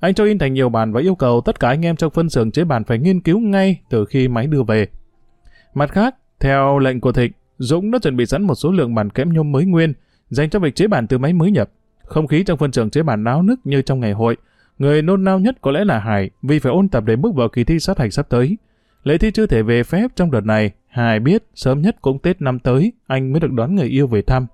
Anh cho in thành nhiều bản và yêu cầu tất cả anh em trong phân xưởng chế bản phải nghiên cứu ngay từ khi máy đưa về. Mặt khác, theo lệnh của Thịnh, Dũng đã chuẩn bị sẵn một số lượng bản kẽm nhôm mới nguyên dành cho việc chế bản từ máy mới nhập. Không khí trong phân trường chế bản náo nức như trong ngày hội. Người nôn nao nhất có lẽ là Hải vì phải ôn tập để bước vào kỳ thi sát hạch sắp tới. Lễ thi chưa thể về phép trong đợt này, Hải biết sớm nhất cũng Tết năm tới anh mới được đón người yêu về thăm.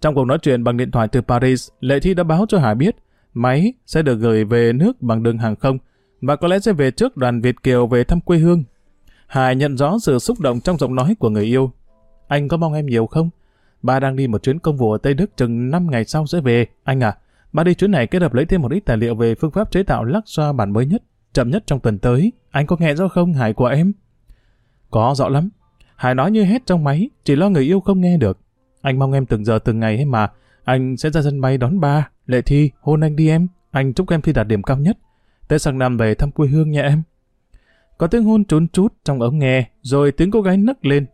Trong cuộc nói chuyện bằng điện thoại từ Paris, Lệ Thi đã báo cho Hải biết máy sẽ được gửi về nước bằng đường hàng không và có lẽ sẽ về trước đoàn Việt Kiều về thăm quê hương. Hải nhận rõ sự xúc động trong giọng nói của người yêu. Anh có mong em nhiều không? Ba đang đi một chuyến công vụ ở Tây Đức chừng 5 ngày sau sẽ về. Anh à, ba đi chuyến này kết hợp lấy thêm một ít tài liệu về phương pháp chế tạo lắc xoa bản mới nhất, chậm nhất trong tuần tới. Anh có nghe rõ không, Hải của em? Có rõ lắm. Hải nói như hết trong máy, chỉ lo người yêu không nghe được. Anh mong em từng giờ từng ngày ấy mà. Anh sẽ ra sân bay đón ba. Lệ Thi, hôn anh đi em. Anh chúc em thi đạt điểm cao nhất. Tết sang năm về thăm quê hương nha em. Có tiếng hôn trốn chút trong ống nghe, rồi tiếng cô gái nấc lên.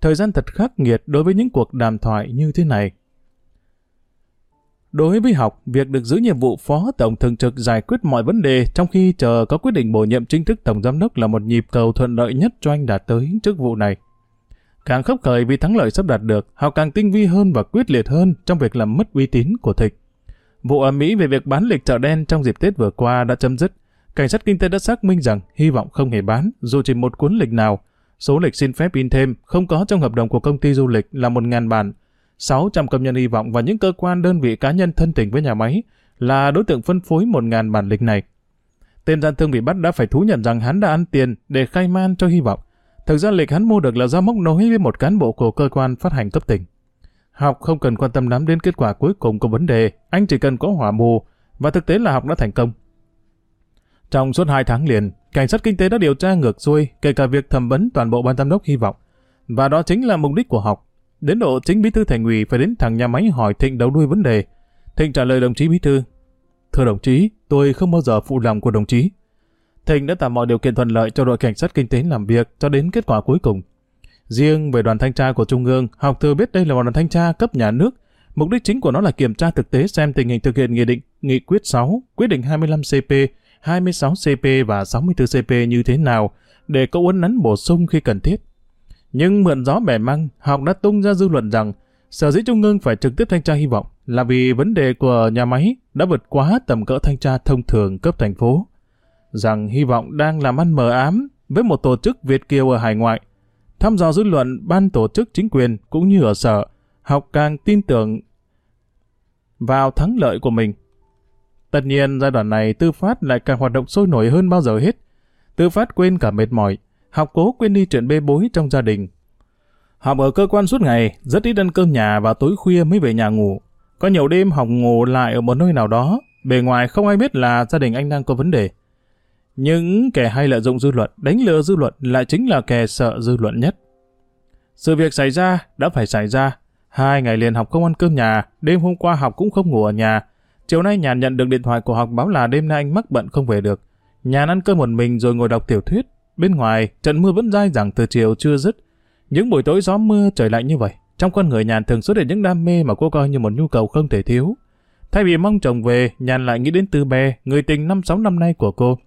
Thời gian thật khắc nghiệt đối với những cuộc đàm thoại như thế này. Đối với học, việc được giữ nhiệm vụ phó tổng thường trực giải quyết mọi vấn đề trong khi chờ có quyết định bổ nhiệm chính thức tổng giám đốc là một nhịp cầu thuận lợi nhất cho anh đạt tới chức vụ này. Càng khóc khởi vì thắng lợi sắp đạt được, học càng tinh vi hơn và quyết liệt hơn trong việc làm mất uy tín của thịt. Vụ ở Mỹ về việc bán lịch chợ đen trong dịp Tết vừa qua đã chấm dứt. Cảnh sát kinh tế đã xác minh rằng hy vọng không hề bán dù chỉ một cuốn lịch nào. Số lịch xin phép in thêm không có trong hợp đồng của công ty du lịch là 1.000 bản. 600 công nhân hy vọng và những cơ quan đơn vị cá nhân thân tình với nhà máy là đối tượng phân phối 1.000 bản lịch này. Tên gian thương bị bắt đã phải thú nhận rằng hắn đã ăn tiền để khai man cho hy vọng. Thực ra lịch hắn mua được là do móc nối với một cán bộ của cơ quan phát hành cấp tỉnh. Học không cần quan tâm lắm đến kết quả cuối cùng của vấn đề, anh chỉ cần có hỏa mù, và thực tế là học đã thành công. Trong suốt 2 tháng liền, cảnh sát kinh tế đã điều tra ngược xuôi, kể cả việc thẩm vấn toàn bộ ban giám đốc hy vọng. Và đó chính là mục đích của học. Đến độ chính bí thư thành ủy phải đến thẳng nhà máy hỏi Thịnh đầu đuôi vấn đề. Thịnh trả lời đồng chí bí thư. Thưa đồng chí, tôi không bao giờ phụ lòng của đồng chí. Thịnh đã tạo mọi điều kiện thuận lợi cho đội cảnh sát kinh tế làm việc cho đến kết quả cuối cùng. Riêng về đoàn thanh tra của Trung ương, học thừa biết đây là một đoàn thanh tra cấp nhà nước. Mục đích chính của nó là kiểm tra thực tế xem tình hình thực hiện nghị định, nghị quyết 6, quyết định 25 CP, 26 CP và 64 CP như thế nào để có uốn nắn bổ sung khi cần thiết. Nhưng mượn gió bẻ măng, học đã tung ra dư luận rằng sở dĩ Trung ương phải trực tiếp thanh tra hy vọng là vì vấn đề của nhà máy đã vượt quá tầm cỡ thanh tra thông thường cấp thành phố. Rằng hy vọng đang làm ăn mờ ám với một tổ chức Việt Kiều ở hải ngoại Thăm dò dư luận ban tổ chức chính quyền cũng như ở sở, học càng tin tưởng vào thắng lợi của mình. Tất nhiên giai đoạn này Tư Phát lại càng hoạt động sôi nổi hơn bao giờ hết. Tư Phát quên cả mệt mỏi, học cố quên đi chuyện bê bối trong gia đình. Học ở cơ quan suốt ngày, rất ít ăn cơm nhà và tối khuya mới về nhà ngủ. Có nhiều đêm học ngủ lại ở một nơi nào đó, bề ngoài không ai biết là gia đình anh đang có vấn đề. Những kẻ hay lợi dụng dư luận, đánh lừa dư luận lại chính là kẻ sợ dư luận nhất. Sự việc xảy ra đã phải xảy ra. Hai ngày liền học không ăn cơm nhà, đêm hôm qua học cũng không ngủ ở nhà. Chiều nay nhàn nhận được điện thoại của học báo là đêm nay anh mắc bận không về được. Nhàn ăn cơm một mình rồi ngồi đọc tiểu thuyết. Bên ngoài, trận mưa vẫn dai dẳng từ chiều chưa dứt. Những buổi tối gió mưa trời lạnh như vậy, trong con người nhàn thường xuất hiện những đam mê mà cô coi như một nhu cầu không thể thiếu. Thay vì mong chồng về, nhàn lại nghĩ đến Tư Bè, người tình năm sáu năm nay của cô.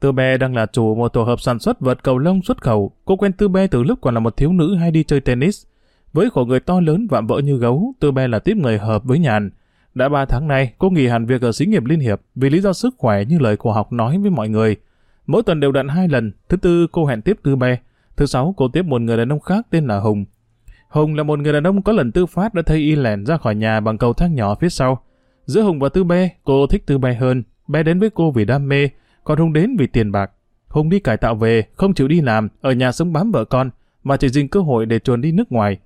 Tư Be đang là chủ một tổ hợp sản xuất vật cầu lông xuất khẩu. Cô quen Tư Be từ lúc còn là một thiếu nữ hay đi chơi tennis. Với khổ người to lớn vạm vỡ như gấu, Tư Be là tiếp người hợp với nhàn. Đã ba tháng nay, cô nghỉ hẳn việc ở xí nghiệp Liên Hiệp vì lý do sức khỏe như lời cô học nói với mọi người. Mỗi tuần đều đặn hai lần, thứ tư cô hẹn tiếp Tư Be, thứ sáu cô tiếp một người đàn ông khác tên là Hùng. Hùng là một người đàn ông có lần Tư Phát đã thấy y lẻn ra khỏi nhà bằng cầu thang nhỏ phía sau. Giữa Hùng và Tư Be, cô thích Tư Be hơn. Be đến với cô vì đam mê, còn Hùng đến vì tiền bạc. Hùng đi cải tạo về, không chịu đi làm, ở nhà sống bám vợ con, mà chỉ dình cơ hội để chuồn đi nước ngoài.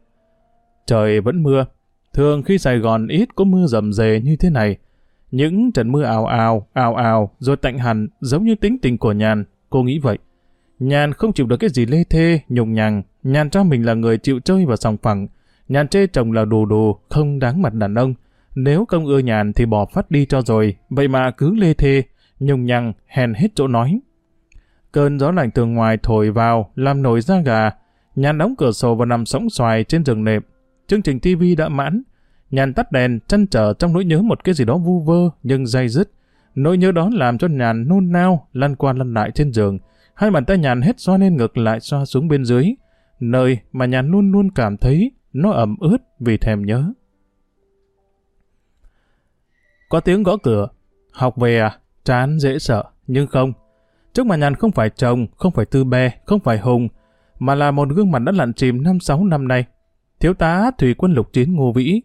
Trời vẫn mưa. Thường khi Sài Gòn ít có mưa rầm rề như thế này. Những trận mưa ào ào, ào ào, rồi tạnh hẳn, giống như tính tình của Nhàn. Cô nghĩ vậy. Nhàn không chịu được cái gì lê thê, nhùng nhằng. Nhàn cho mình là người chịu chơi và sòng phẳng. Nhàn chê chồng là đồ đồ, không đáng mặt đàn ông. Nếu không ưa nhàn thì bỏ phát đi cho rồi. Vậy mà cứ lê thê, nhùng nhằng, hèn hết chỗ nói. Cơn gió lạnh từ ngoài thổi vào, làm nổi da gà. Nhàn đóng cửa sổ và nằm sóng xoài trên giường nệm. Chương trình TV đã mãn. Nhàn tắt đèn, chăn trở trong nỗi nhớ một cái gì đó vu vơ nhưng dây dứt. Nỗi nhớ đó làm cho Nhàn nôn nao, lăn qua lăn lại trên giường. Hai bàn tay Nhàn hết xoa lên ngực lại xoa xuống bên dưới. Nơi mà Nhàn luôn luôn cảm thấy nó ẩm ướt vì thèm nhớ. Có tiếng gõ cửa. Học về à? Chán dễ sợ, nhưng không. Trước mà Nhàn không phải chồng, không phải tư bè, không phải hùng, mà là một gương mặt đã lặn chìm năm sáu năm nay. Thiếu tá Thủy quân lục chiến Ngô Vĩ,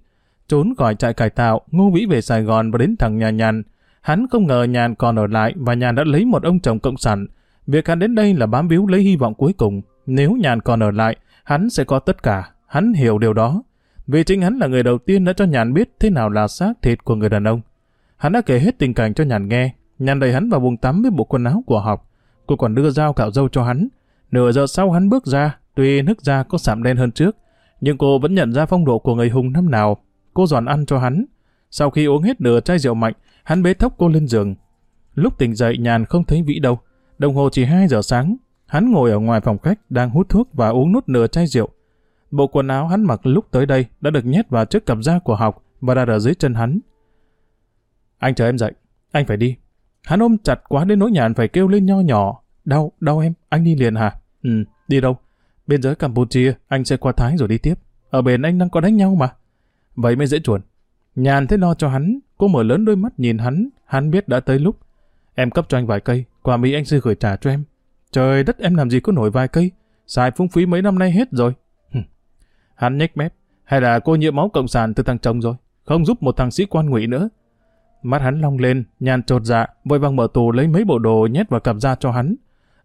trốn khỏi trại cải tạo, Ngô Vĩ về Sài Gòn và đến thẳng nhà Nhàn. Hắn không ngờ Nhàn còn ở lại và Nhàn đã lấy một ông chồng cộng sản. Việc hắn đến đây là bám víu lấy hy vọng cuối cùng. Nếu Nhàn còn ở lại, hắn sẽ có tất cả. Hắn hiểu điều đó. Vì chính hắn là người đầu tiên đã cho Nhàn biết thế nào là xác thịt của người đàn ông. Hắn đã kể hết tình cảnh cho Nhàn nghe. Nhàn đẩy hắn vào buồng tắm với bộ quần áo của học. Cô còn đưa dao cạo dâu cho hắn. Nửa giờ sau hắn bước ra, tuy nước da có sạm đen hơn trước, nhưng cô vẫn nhận ra phong độ của người hùng năm nào. Cô giòn ăn cho hắn. Sau khi uống hết nửa chai rượu mạnh, hắn bế thốc cô lên giường. Lúc tỉnh dậy nhàn không thấy Vĩ đâu. Đồng hồ chỉ 2 giờ sáng. Hắn ngồi ở ngoài phòng khách đang hút thuốc và uống nút nửa chai rượu. Bộ quần áo hắn mặc lúc tới đây đã được nhét vào chiếc cặp da của học và đặt ở dưới chân hắn. Anh chờ em dậy. Anh phải đi. Hắn ôm chặt quá đến nỗi nhàn phải kêu lên nho nhỏ. Đau, đau em, anh đi liền hả? Ừ, đi đâu? Biên giới Campuchia, anh sẽ qua Thái rồi đi tiếp. Ở bên anh đang có đánh nhau mà. Vậy mới dễ chuồn. Nhàn thế lo cho hắn, cô mở lớn đôi mắt nhìn hắn, hắn biết đã tới lúc. Em cấp cho anh vài cây, quà Mỹ anh sư gửi trả cho em. Trời đất em làm gì có nổi vài cây, xài phung phí mấy năm nay hết rồi. hắn nhếch mép, hay là cô nhiễm máu cộng sản từ thằng chồng rồi, không giúp một thằng sĩ quan ngụy nữa. Mắt hắn long lên, nhàn trột dạ, vội vàng mở tù lấy mấy bộ đồ nhét vào cặp da cho hắn.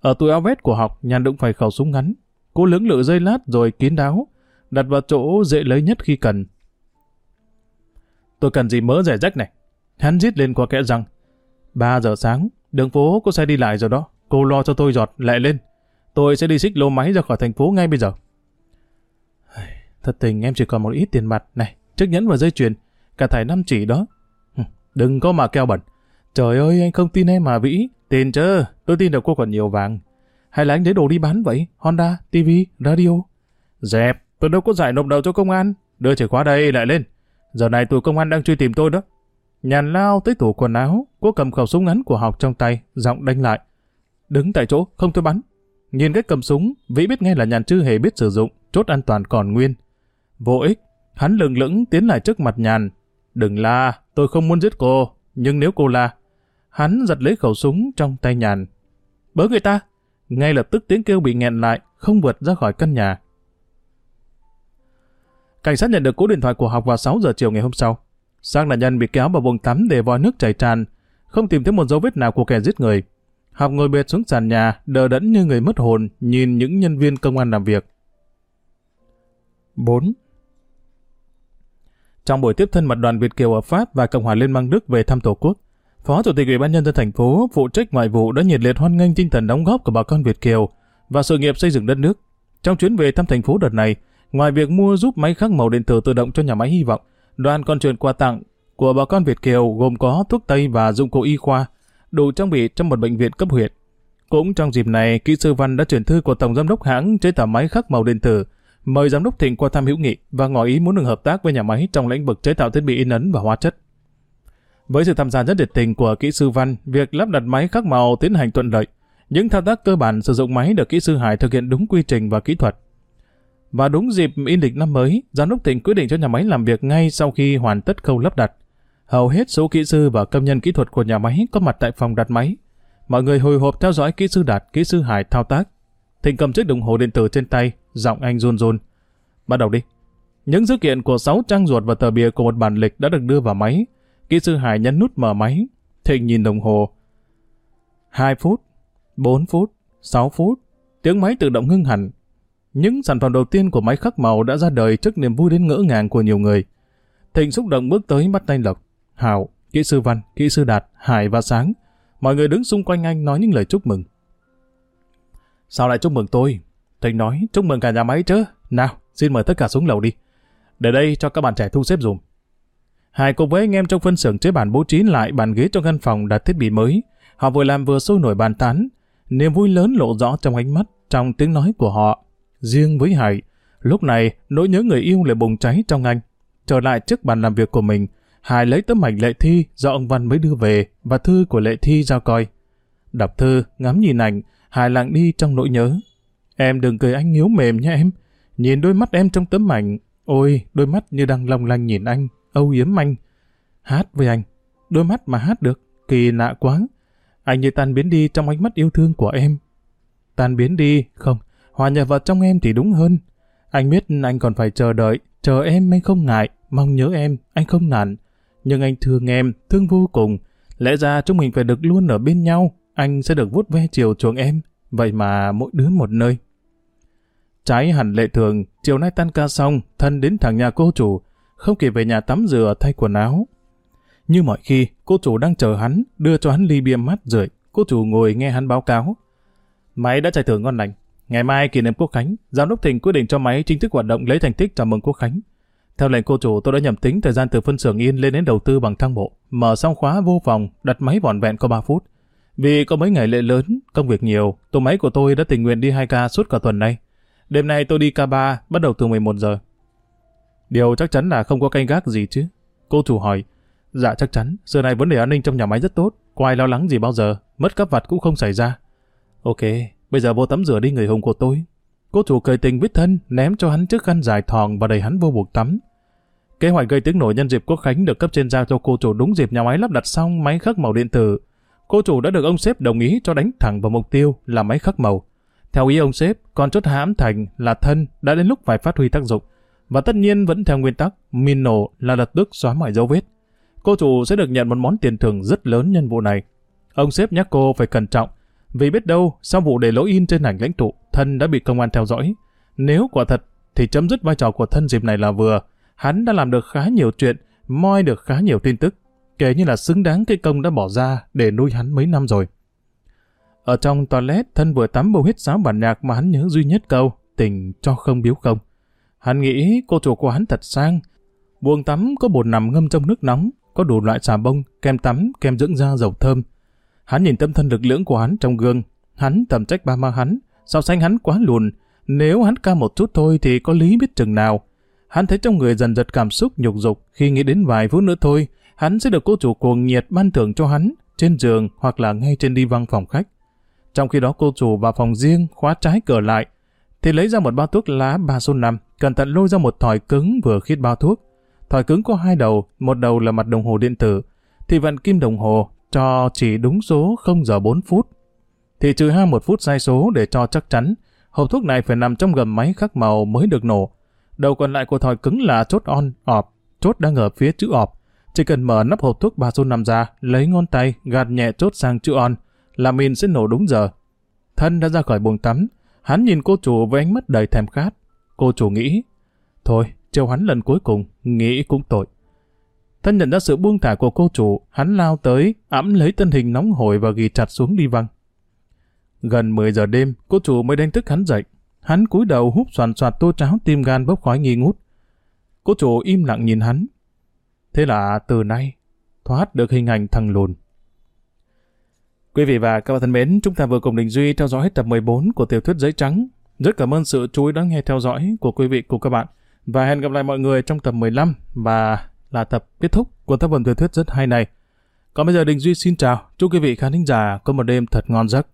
Ở túi áo vest của học, nhàn đụng phải khẩu súng ngắn. Cô lưỡng lự dây lát rồi kín đáo, đặt vào chỗ dễ lấy nhất khi cần. Tôi cần gì mỡ rẻ rách này. Hắn giết lên qua kẽ răng. 3 giờ sáng, đường phố có xe đi lại rồi đó. Cô lo cho tôi giọt, lẹ lên. Tôi sẽ đi xích lô máy ra khỏi thành phố ngay bây giờ. Thật tình em chỉ còn một ít tiền mặt. Này, chiếc nhẫn và dây chuyền. Cả thải năm chỉ đó. Đừng có mà keo bẩn. Trời ơi, anh không tin em mà Vĩ. Tin chứ, tôi tin được cô còn nhiều vàng. Hay là anh lấy đồ đi bán vậy? Honda, TV, radio. Dẹp, tôi đâu có giải nộp đầu cho công an. Đưa chìa khóa đây lại lên. Giờ này tụi công an đang truy tìm tôi đó. Nhàn lao tới tủ quần áo, cô cầm khẩu súng ngắn của học trong tay, giọng đánh lại. Đứng tại chỗ, không tôi bắn. Nhìn cách cầm súng, Vĩ biết ngay là nhàn chưa hề biết sử dụng, chốt an toàn còn nguyên. Vô ích, hắn lừng lững tiến lại trước mặt nhàn. Đừng la, tôi không muốn giết cô, nhưng nếu cô la. Hắn giật lấy khẩu súng trong tay nhàn. Bớ người ta! Ngay lập tức tiếng kêu bị nghẹn lại, không vượt ra khỏi căn nhà. Cảnh sát nhận được cú điện thoại của học vào 6 giờ chiều ngày hôm sau. Xác nạn nhân bị kéo vào vùng tắm để vòi nước chảy tràn, không tìm thấy một dấu vết nào của kẻ giết người. Học ngồi bệt xuống sàn nhà, đờ đẫn như người mất hồn, nhìn những nhân viên công an làm việc. 4. Trong buổi tiếp thân mật đoàn Việt Kiều ở Pháp và Cộng hòa Liên bang Đức về thăm Tổ quốc, Phó Chủ tịch Ủy ban nhân dân thành phố phụ trách ngoại vụ đã nhiệt liệt hoan nghênh tinh thần đóng góp của bà con Việt Kiều và sự nghiệp xây dựng đất nước. Trong chuyến về thăm thành phố đợt này, ngoài việc mua giúp máy khắc màu điện tử tự động cho nhà máy hy vọng, đoàn còn chuyển quà tặng của bà con Việt Kiều gồm có thuốc tây và dụng cụ y khoa, đủ trang bị trong một bệnh viện cấp huyện. Cũng trong dịp này, kỹ sư Văn đã chuyển thư của Tổng Giám đốc hãng chế tạo máy khắc màu điện tử, mời Giám đốc Thịnh qua thăm hữu nghị và ngỏ ý muốn được hợp tác với nhà máy trong lĩnh vực chế tạo thiết bị in ấn và hóa chất. Với sự tham gia rất nhiệt tình của kỹ sư Văn, việc lắp đặt máy khắc màu tiến hành thuận lợi. Những thao tác cơ bản sử dụng máy được kỹ sư Hải thực hiện đúng quy trình và kỹ thuật. Và đúng dịp in lịch năm mới, giám đốc tỉnh quyết định cho nhà máy làm việc ngay sau khi hoàn tất khâu lắp đặt. Hầu hết số kỹ sư và công nhân kỹ thuật của nhà máy có mặt tại phòng đặt máy. Mọi người hồi hộp theo dõi kỹ sư Đạt, kỹ sư Hải thao tác. Thịnh cầm chiếc đồng hồ điện tử trên tay, giọng anh run run. Bắt đầu đi. Những dữ kiện của 6 trang ruột và tờ bìa của một bản lịch đã được đưa vào máy. Kỹ sư Hải nhấn nút mở máy. Thịnh nhìn đồng hồ. 2 phút, 4 phút, 6 phút. Tiếng máy tự động ngưng hẳn. Những sản phẩm đầu tiên của máy khắc màu đã ra đời trước niềm vui đến ngỡ ngàng của nhiều người. Thịnh xúc động bước tới bắt tay Lộc, Hảo, kỹ sư Văn, kỹ sư Đạt, Hải và Sáng. Mọi người đứng xung quanh anh nói những lời chúc mừng. Sao lại chúc mừng tôi? Thịnh nói, chúc mừng cả nhà máy chứ. Nào, xin mời tất cả xuống lầu đi. Để đây cho các bạn trẻ thu xếp dùm. Hải cùng với anh em trong phân xưởng chế bản bố trí lại bàn ghế trong căn phòng đặt thiết bị mới. Họ vừa làm vừa sôi nổi bàn tán. Niềm vui lớn lộ rõ trong ánh mắt, trong tiếng nói của họ. Riêng với Hải, lúc này nỗi nhớ người yêu lại bùng cháy trong anh. Trở lại trước bàn làm việc của mình, Hải lấy tấm ảnh lệ thi do ông Văn mới đưa về và thư của lệ thi ra coi. Đọc thư, ngắm nhìn ảnh, Hải lặng đi trong nỗi nhớ. Em đừng cười anh yếu mềm nha em. Nhìn đôi mắt em trong tấm ảnh, ôi, đôi mắt như đang long lanh nhìn anh, âu yếm anh. Hát với anh, đôi mắt mà hát được, kỳ lạ quá. Anh như tan biến đi trong ánh mắt yêu thương của em. Tan biến đi, không, hòa nhập vào trong em thì đúng hơn. Anh biết anh còn phải chờ đợi, chờ em anh không ngại, mong nhớ em, anh không nản. Nhưng anh thương em, thương vô cùng. Lẽ ra chúng mình phải được luôn ở bên nhau, anh sẽ được vuốt ve chiều chuộng em. Vậy mà mỗi đứa một nơi. Trái hẳn lệ thường, chiều nay tan ca xong, thân đến thẳng nhà cô chủ, không kịp về nhà tắm rửa thay quần áo. Như mọi khi, cô chủ đang chờ hắn, đưa cho hắn ly bia mát rượi. Cô chủ ngồi nghe hắn báo cáo. Máy đã chạy thưởng ngon lành. Ngày mai kỷ niệm quốc khánh, giám đốc thịnh quyết định cho máy chính thức hoạt động lấy thành tích chào mừng quốc khánh. Theo lệnh cô chủ, tôi đã nhầm tính thời gian từ phân xưởng yên lên đến đầu tư bằng thang bộ, mở xong khóa vô phòng, đặt máy vỏn vẹn có 3 phút. Vì có mấy ngày lễ lớn, công việc nhiều, tổ máy của tôi đã tình nguyện đi 2 ca suốt cả tuần nay. Đêm nay tôi đi ca 3, bắt đầu từ 11 giờ. Điều chắc chắn là không có canh gác gì chứ. Cô chủ hỏi, dạ chắc chắn, xưa nay vấn đề an ninh trong nhà máy rất tốt, có ai lo lắng gì bao giờ, mất cắp vặt cũng không xảy ra. Ok, bây giờ vô tắm rửa đi người hùng của tôi. Cô chủ cười tình với thân, ném cho hắn chiếc khăn dài thòng và đẩy hắn vô buộc tắm. Kế hoạch gây tiếng nổi nhân dịp quốc khánh được cấp trên giao cho cô chủ đúng dịp nhà máy lắp đặt xong máy khắc màu điện tử. Cô chủ đã được ông sếp đồng ý cho đánh thẳng vào mục tiêu là máy khắc màu. Theo ý ông sếp, con chốt hãm thành là thân đã đến lúc phải phát huy tác dụng. Và tất nhiên vẫn theo nguyên tắc, Mino nổ là lập tức xóa mọi dấu vết. Cô chủ sẽ được nhận một món tiền thưởng rất lớn nhân vụ này. Ông sếp nhắc cô phải cẩn trọng, vì biết đâu sau vụ để lỗi in trên ảnh lãnh tụ, thân đã bị công an theo dõi. Nếu quả thật thì chấm dứt vai trò của thân dịp này là vừa. Hắn đã làm được khá nhiều chuyện, moi được khá nhiều tin tức, kể như là xứng đáng cái công đã bỏ ra để nuôi hắn mấy năm rồi. Ở trong toilet, thân vừa tắm bầu hết sáo bản nhạc mà hắn nhớ duy nhất câu, tình cho không biếu không. Hắn nghĩ cô chủ của hắn thật sang. Buồng tắm có bồn nằm ngâm trong nước nóng, có đủ loại xà bông, kem tắm, kem dưỡng da dầu thơm. Hắn nhìn tâm thân lực lưỡng của hắn trong gương. Hắn tầm trách ba ma hắn, sao xanh hắn quá lùn. Nếu hắn ca một chút thôi thì có lý biết chừng nào. Hắn thấy trong người dần dật cảm xúc nhục dục khi nghĩ đến vài phút nữa thôi, hắn sẽ được cô chủ cuồng nhiệt ban thưởng cho hắn trên giường hoặc là ngay trên đi văn phòng khách. Trong khi đó cô chủ vào phòng riêng khóa trái cửa lại, thì lấy ra một bao thuốc lá ba số năm, cẩn thận lôi ra một thỏi cứng vừa khít bao thuốc. Thỏi cứng có hai đầu, một đầu là mặt đồng hồ điện tử, thì vặn kim đồng hồ cho chỉ đúng số 0 giờ 4 phút. Thì trừ ha một phút sai số để cho chắc chắn, hộp thuốc này phải nằm trong gầm máy khắc màu mới được nổ. Đầu còn lại của thỏi cứng là chốt on, ọp, chốt đang ở phía chữ ọp. Chỉ cần mở nắp hộp thuốc ba số năm ra, lấy ngón tay, gạt nhẹ chốt sang chữ on, là mình sẽ nổ đúng giờ. Thân đã ra khỏi buồng tắm, hắn nhìn cô chủ với ánh mắt đầy thèm khát. Cô chủ nghĩ, thôi, trêu hắn lần cuối cùng, nghĩ cũng tội. Thân nhận ra sự buông thả của cô chủ, hắn lao tới, ẵm lấy thân hình nóng hổi và ghi chặt xuống đi văng. Gần 10 giờ đêm, cô chủ mới đánh thức hắn dậy. Hắn cúi đầu hút soàn soạt tô cháo tim gan bốc khói nghi ngút. Cô chủ im lặng nhìn hắn. Thế là từ nay, thoát được hình ảnh thằng lùn. Quý vị và các bạn thân mến, chúng ta vừa cùng Đình Duy theo dõi hết tập 14 của tiểu thuyết Giấy Trắng. Rất cảm ơn sự chú ý đón nghe theo dõi của quý vị cùng các bạn. Và hẹn gặp lại mọi người trong tập 15 và là tập kết thúc của tác phẩm tiểu thuyết rất hay này. Còn bây giờ Đình Duy xin chào, chúc quý vị khán thính giả có một đêm thật ngon giấc.